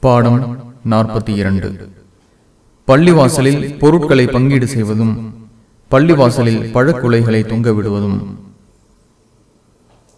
பாடம் நாற்பத்தி இரண்டு. பள்ளிவாசலில் பொருட்களை பங்கீடு செய்வதும் பள்ளிவாசலில் பழக்குலைகளை தொங்க விடுவதும்